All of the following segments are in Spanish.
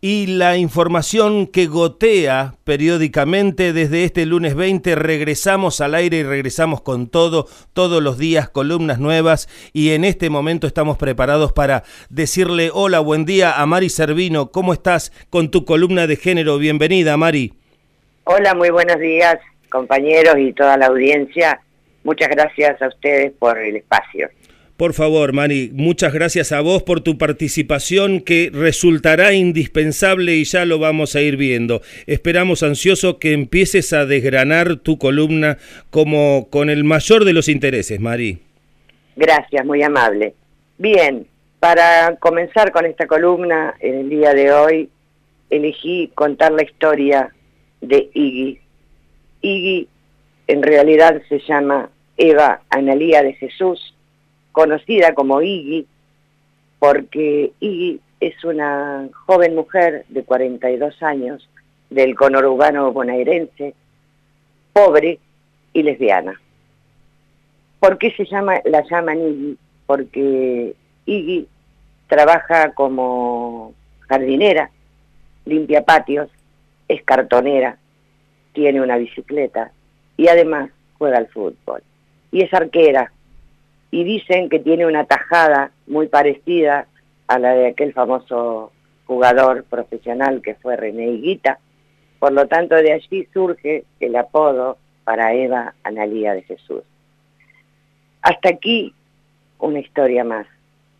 y la información que gotea periódicamente desde este lunes 20. Regresamos al aire y regresamos con todo, todos los días, columnas nuevas y en este momento estamos preparados para decirle hola, buen día a Mari Servino. ¿Cómo estás con tu columna de género? Bienvenida, Mari. Hola, muy buenos días, compañeros y toda la audiencia. Muchas gracias a ustedes por el espacio. Por favor, Mari, muchas gracias a vos por tu participación que resultará indispensable y ya lo vamos a ir viendo. Esperamos ansioso que empieces a desgranar tu columna como con el mayor de los intereses, Mari. Gracias, muy amable. Bien, para comenzar con esta columna, en el día de hoy elegí contar la historia de Iggy. Iggy en realidad se llama Eva Analía de Jesús, conocida como Iggy, porque Iggy es una joven mujer de 42 años del conurbano bonaerense, pobre y lesbiana. ¿Por qué se llama, la llaman Iggy? Porque Iggy trabaja como jardinera, limpia patios, es cartonera, tiene una bicicleta y además juega al fútbol. Y es arquera, y dicen que tiene una tajada muy parecida a la de aquel famoso jugador profesional que fue René Higuita. Por lo tanto, de allí surge el apodo para Eva Analía de Jesús. Hasta aquí una historia más.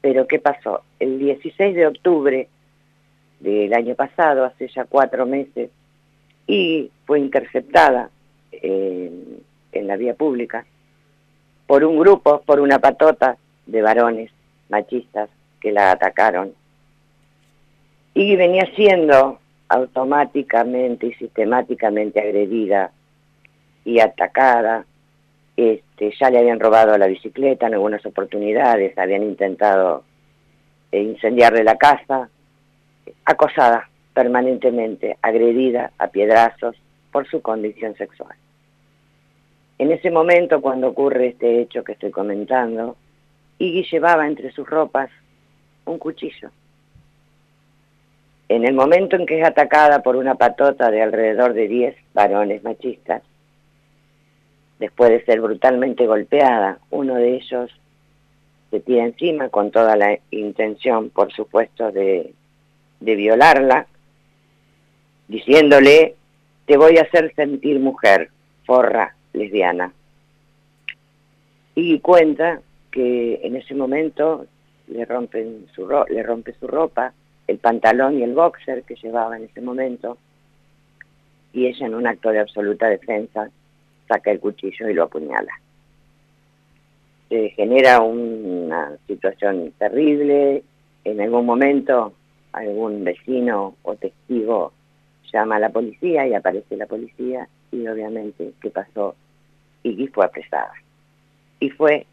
Pero ¿qué pasó? El 16 de octubre del año pasado, hace ya cuatro meses, y fue interceptada en la vía pública por un grupo, por una patota de varones machistas que la atacaron. Y venía siendo automáticamente y sistemáticamente agredida y atacada. Este, ya le habían robado la bicicleta en algunas oportunidades, habían intentado eh, incendiarle la casa, acosada permanentemente, agredida a piedrazos por su condición sexual. En ese momento, cuando ocurre este hecho que estoy comentando, Iggy llevaba entre sus ropas un cuchillo. En el momento en que es atacada por una patota de alrededor de 10 varones machistas, después de ser brutalmente golpeada, uno de ellos se tira encima con toda la intención, por supuesto, de, de violarla, diciéndole, te voy a hacer sentir mujer, forra, lesbiana. Y cuenta que en ese momento le, rompen su le rompe su ropa, el pantalón y el boxer que llevaba en ese momento, y ella en un acto de absoluta defensa saca el cuchillo y lo apuñala. Se genera una situación terrible, en algún momento algún vecino o testigo llama a la policía y aparece la policía y obviamente ¿qué pasó y fue apresada. Y fue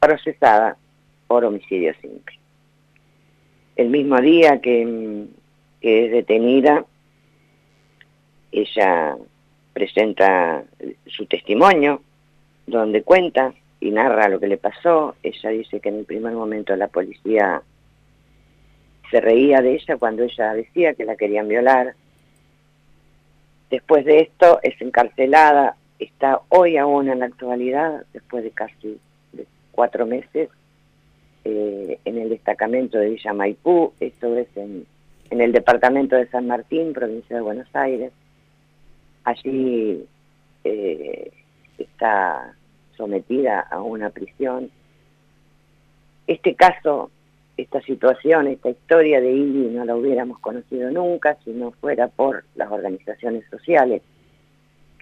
procesada por homicidio simple. El mismo día que, es detenida, ella presenta su testimonio, donde cuenta y narra lo que le pasó. Ella dice que en el primer momento la policía se reía de ella cuando ella decía que la querían violar. Después de esto es encarcelada está hoy aún en la actualidad, después de casi cuatro meses, eh, en el destacamento de Villa Maipú, esto es en, el departamento de San Martín, provincia de Buenos Aires. Allí eh, está sometida a una prisión. Este caso, esta situación, esta historia de Ili no la hubiéramos conocido nunca si no fuera por las organizaciones sociales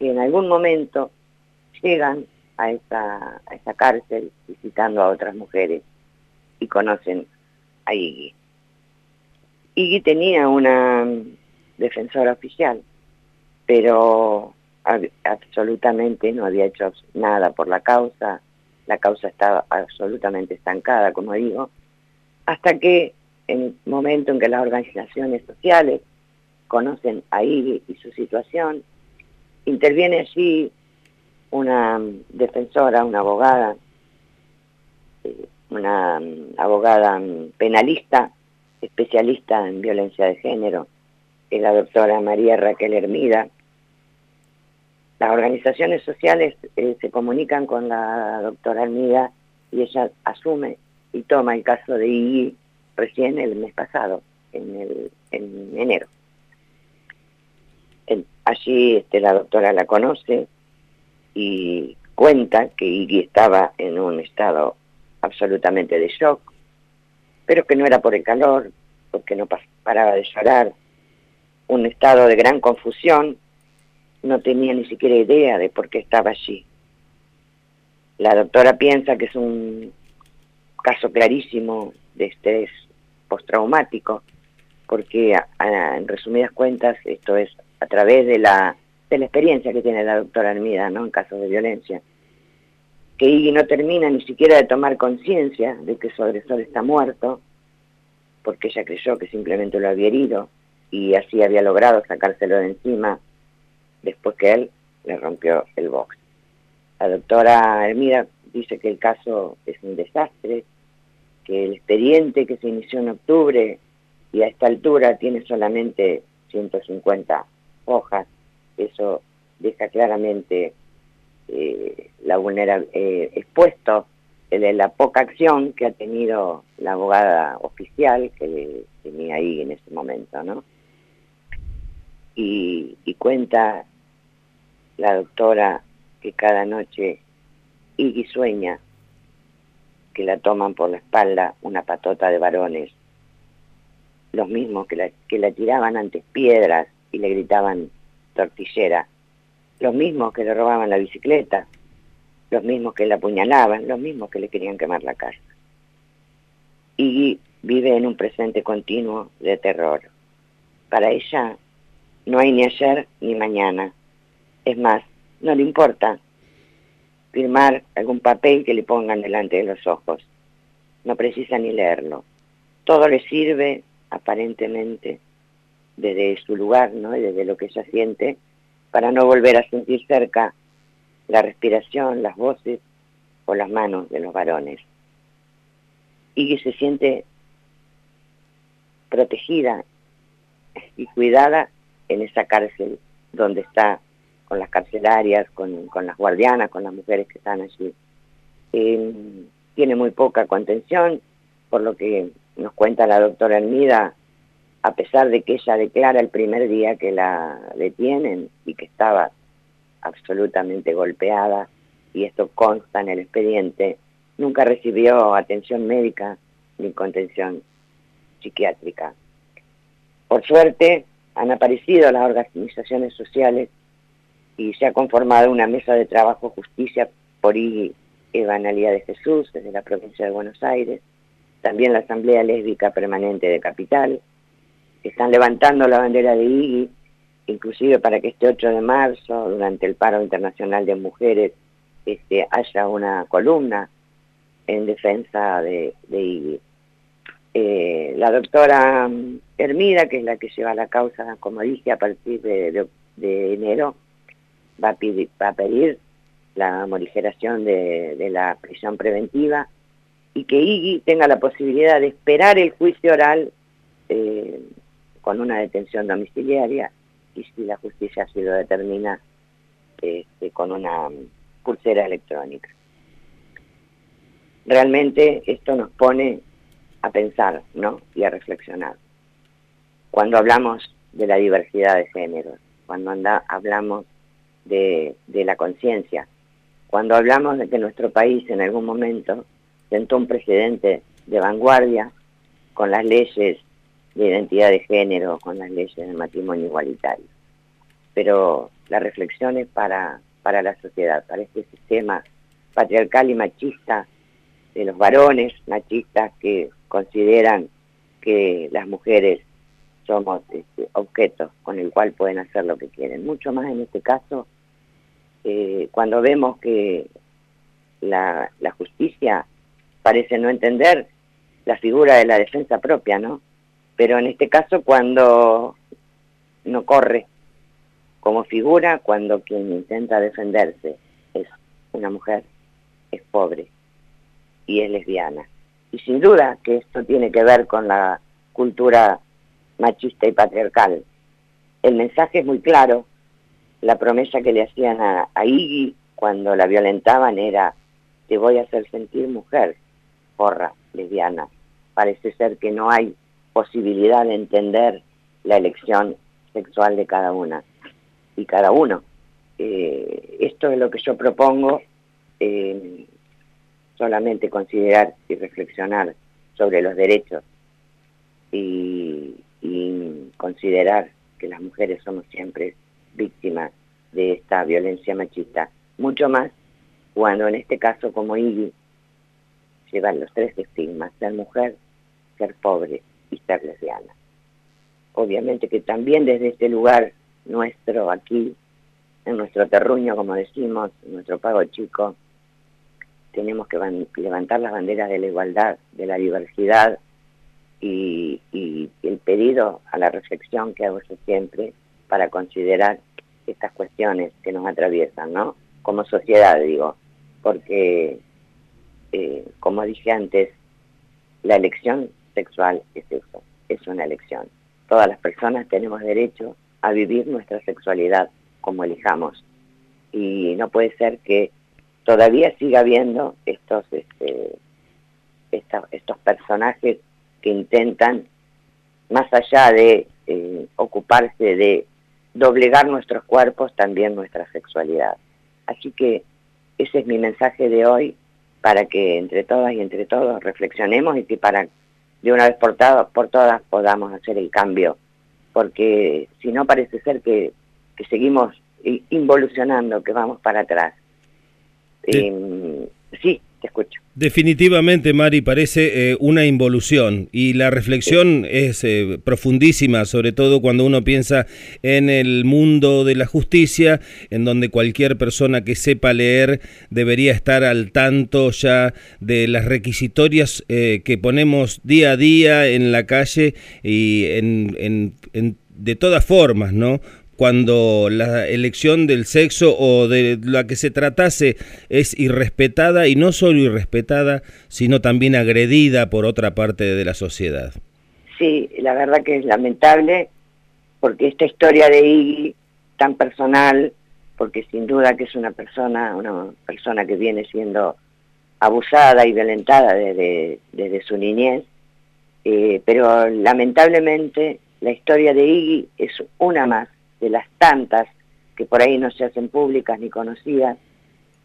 que en algún momento llegan a esa, a esa cárcel visitando a otras mujeres y conocen a Iggy. Iggy tenía una defensora oficial, pero absolutamente no había hecho nada por la causa, la causa estaba absolutamente estancada, como digo, hasta que en el momento en que las organizaciones sociales conocen a Iggy y su situación, interviene allí una defensora, una abogada, eh, una abogada penalista especialista en violencia de género, es la doctora María Raquel Hermida. Las organizaciones sociales eh, se comunican con la doctora Hermida y ella asume y toma el caso de Iggy recién el mes pasado, en enero. Allí este, la doctora la conoce y cuenta que Iggy estaba en un estado absolutamente de shock, pero que no era por el calor, porque no paraba de llorar, un estado de gran confusión, no tenía ni siquiera idea de por qué estaba allí. La doctora piensa que es un caso clarísimo de estrés postraumático, porque en resumidas cuentas esto es a través de la, de la experiencia que tiene la doctora Armida ¿no? en casos de violencia, que Iggy no termina ni siquiera de tomar conciencia de que su agresor está muerto, porque ella creyó que simplemente lo había herido y así había logrado sacárselo de encima después que él le rompió el box. La doctora Hermida dice que el caso es un desastre, que el expediente que se inició en octubre y a esta altura tiene solamente 150 hojas, eso deja claramente eh, la vulnerabilidad, eh, expuesto la poca acción que ha tenido la abogada oficial que tenía ahí en ese momento, ¿no? Y, y cuenta la doctora que cada noche Iggy sueña que la toman por la espalda una patota de varones, los mismos que la, que la tiraban antes piedras y le gritaban tortillera, los mismos que le robaban la bicicleta, los mismos que la apuñalaban, los mismos que le querían quemar la casa. Y vive en un presente continuo de terror. Para ella no hay ni ayer ni mañana. Es más, no le importa firmar algún papel que le pongan delante de los ojos. No precisa ni leerlo. Todo le sirve, aparentemente, desde su lugar, ¿no? Y desde lo que ella siente, para no volver a sentir cerca la respiración, las voces o las manos de los varones. Y que se siente protegida y cuidada en esa cárcel donde está con las carcelarias, con, las guardianas, con las mujeres que están allí. Eh, tiene muy poca contención, por lo que nos cuenta la doctora Hermida, a pesar de que ella declara el primer día que la detienen y que estaba absolutamente golpeada, y esto consta en el expediente, nunca recibió atención médica ni contención psiquiátrica. Por suerte, han aparecido las organizaciones sociales y se ha conformado una mesa de trabajo justicia por Eva Analía de Jesús desde la provincia de Buenos Aires, también la Asamblea Lésbica Permanente de Capital, que están levantando la bandera de IGI, inclusive para que este 8 de marzo, durante el paro internacional de mujeres, este, haya una columna en defensa de, de eh, la doctora Hermida, que es la que lleva la causa, como dije, a partir de enero, va a pedir, la morigeración de, la prisión preventiva y que Iggy tenga la posibilidad de esperar el juicio oral eh, con una detención domiciliaria y si la justicia así lo determina este, con una pulsera electrónica. Realmente esto nos pone a pensar ¿no? y a reflexionar. Cuando hablamos de la diversidad de géneros, cuando hablamos de, la conciencia. Cuando hablamos de que nuestro país en algún momento sentó un precedente de vanguardia con las leyes de identidad de género, con las leyes de matrimonio igualitario. Pero la reflexión es para, para la sociedad, para este sistema patriarcal y machista de los varones machistas que consideran que las mujeres somos este, objetos con el cual pueden hacer lo que quieren. Mucho más en este caso, eh, cuando vemos que la, justicia parece no entender la figura de la defensa propia, ¿no? Pero en este caso cuando no corre como figura, cuando quien intenta defenderse es una mujer, es pobre y es lesbiana. Y sin duda que esto tiene que ver con la cultura machista y patriarcal. El mensaje es muy claro, la promesa que le hacían a, a Iggy cuando la violentaban era, te voy a hacer sentir mujer, porra, lesbiana. Parece ser que no hay posibilidad de entender la elección sexual de cada una y cada uno. Eh, esto es lo que yo propongo, eh, solamente considerar y reflexionar sobre los derechos y, y considerar que las mujeres somos siempre víctimas de esta violencia machista, mucho más cuando en este caso como Iggy llevan los tres estigmas, ser mujer, ser pobre y ser lesbiana. Obviamente que también desde este lugar nuestro aquí, en nuestro terruño, como decimos, en nuestro pago chico, tenemos que levantar las banderas de la igualdad, de la diversidad y, el pedido a la reflexión que hago yo siempre para considerar estas cuestiones que nos atraviesan, ¿no? Como sociedad, digo, porque, eh, como dije antes, la elección sexual es eso, es una elección. Todas las personas tenemos derecho a vivir nuestra sexualidad como elijamos. Y no puede ser que todavía siga habiendo estos, este, estos personajes que intentan, más allá de eh, ocuparse de doblegar nuestros cuerpos, también nuestra sexualidad. Así que ese es mi mensaje de hoy para que entre todas y entre todos reflexionemos y que para de una vez por, por todas podamos hacer el cambio, porque si no parece ser que, que seguimos involucionando, que vamos para atrás. sí, em, te escucho. Definitivamente, Mari, parece eh, una involución y la reflexión es eh, profundísima, sobre todo cuando uno piensa en el mundo de la justicia, en donde cualquier persona que sepa leer debería estar al tanto ya de las requisitorias eh, que ponemos día a día en la calle y en, en de todas formas, ¿no? Cuando la elección del sexo o de la que se tratase es irrespetada y no solo irrespetada, sino también agredida por otra parte de la sociedad. Sí, la verdad que es lamentable porque esta historia de Iggy tan personal, porque sin duda que es una persona, una persona que viene siendo abusada y violentada desde, su niñez, eh, pero lamentablemente la historia de Iggy es una más de las tantas que por ahí no se hacen públicas ni conocidas,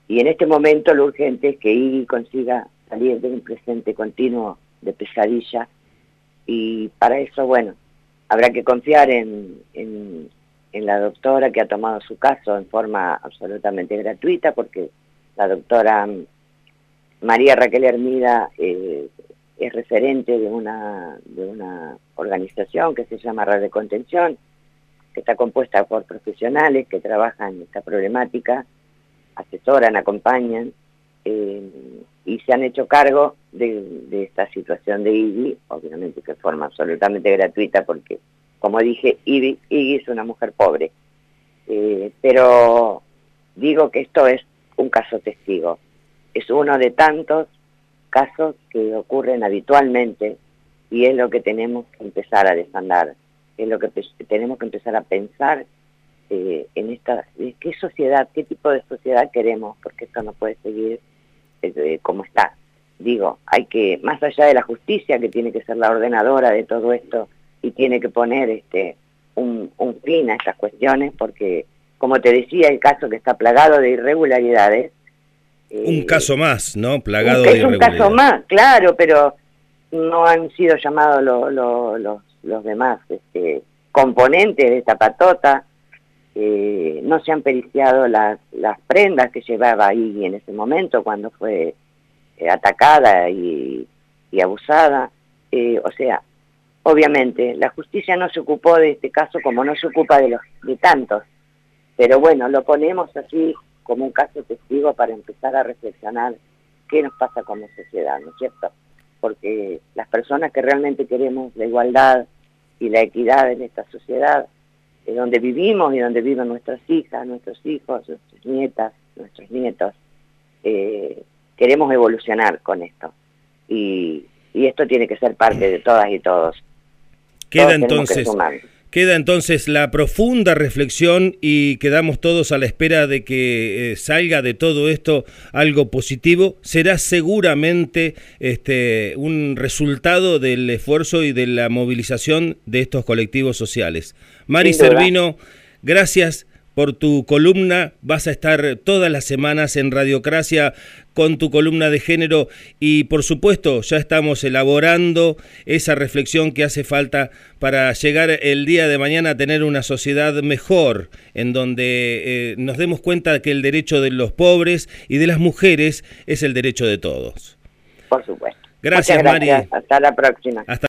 y en este momento lo urgente es que IGI consiga salir de un presente continuo de pesadilla, y para eso, bueno, habrá que confiar en, en, la doctora que ha tomado su caso en forma absolutamente gratuita, porque la doctora María Raquel Hermida eh, es referente de una, de una organización que se llama Red de Contención, que está compuesta por profesionales que trabajan esta problemática, asesoran, acompañan eh, y se han hecho cargo de, esta situación de IBI, obviamente de forma absolutamente gratuita porque, como dije, IBI, es una mujer pobre. Eh, pero digo que esto es un caso testigo, es uno de tantos casos que ocurren habitualmente y es lo que tenemos que empezar a desandar es lo que tenemos que empezar a pensar eh, en esta, qué sociedad, qué tipo de sociedad queremos, porque esto no puede seguir eh, como está. Digo, hay que, más allá de la justicia, que tiene que ser la ordenadora de todo esto y tiene que poner este un, fin a estas cuestiones, porque, como te decía, el caso que está plagado de irregularidades. un eh, caso más, ¿no? Plagado de irregularidades. un caso más, claro, pero no han sido llamados los los demás este, componentes de esta patota, eh, no se han periciado las, las prendas que llevaba ahí en ese momento cuando fue eh, atacada y, abusada. Eh, o sea, obviamente la justicia no se ocupó de este caso como no se ocupa de, los, de tantos, pero bueno, lo ponemos así como un caso testigo para empezar a reflexionar qué nos pasa como sociedad, ¿no es cierto? Porque las personas que realmente queremos la igualdad, y la equidad en esta sociedad, en donde vivimos y donde viven nuestras hijas, nuestros hijos, nuestras nietas, nuestros nietos. Eh, queremos evolucionar con esto. Y, esto tiene que ser parte de todas y todos. Queda entonces Queda entonces la profunda reflexión y quedamos todos a la espera de que eh, salga de todo esto algo positivo. Será seguramente este, un resultado del esfuerzo y de la movilización de estos colectivos sociales. Mari Servino, gracias por tu columna. Vas a estar todas las semanas en Radiocracia con tu columna de género y por supuesto ya estamos elaborando esa reflexión que hace falta para llegar el día de mañana a tener una sociedad mejor, en donde eh, nos demos cuenta que el derecho de los pobres y de las mujeres es el derecho de todos. Por supuesto. Gracias, Mari. Hasta la próxima. Hasta